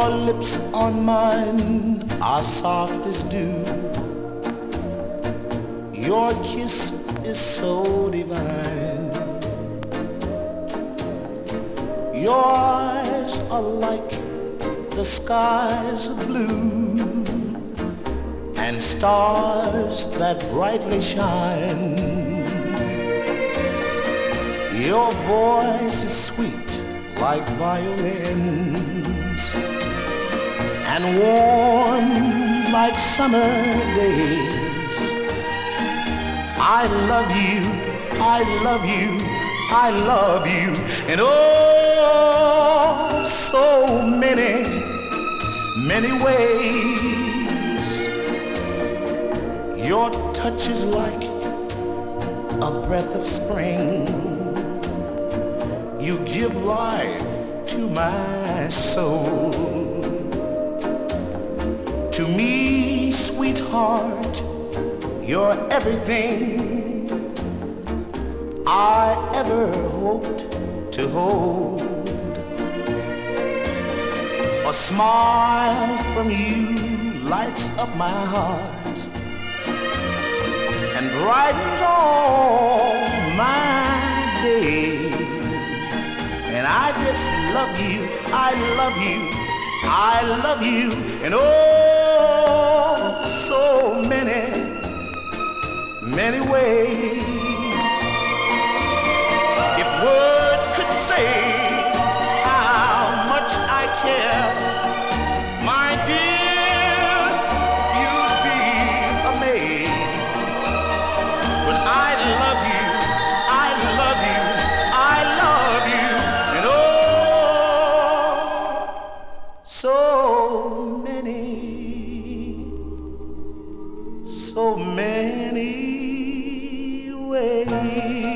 lips on mine are soft as dew. Your kiss is so divine. Your eyes are like the skies of blue and stars that brightly shine. Your voice is sweet like violins and warm like summer days. I love you, I love you, I love you, and oh, so many, many ways. Your touch is like a breath of spring. You give life to my soul. To me, sweetheart, you're everything I ever hoped to hold. A smile from you lights up my heart and brightens all my days. And I just love you, I love you, I love you, and oh, many ways. So many ways.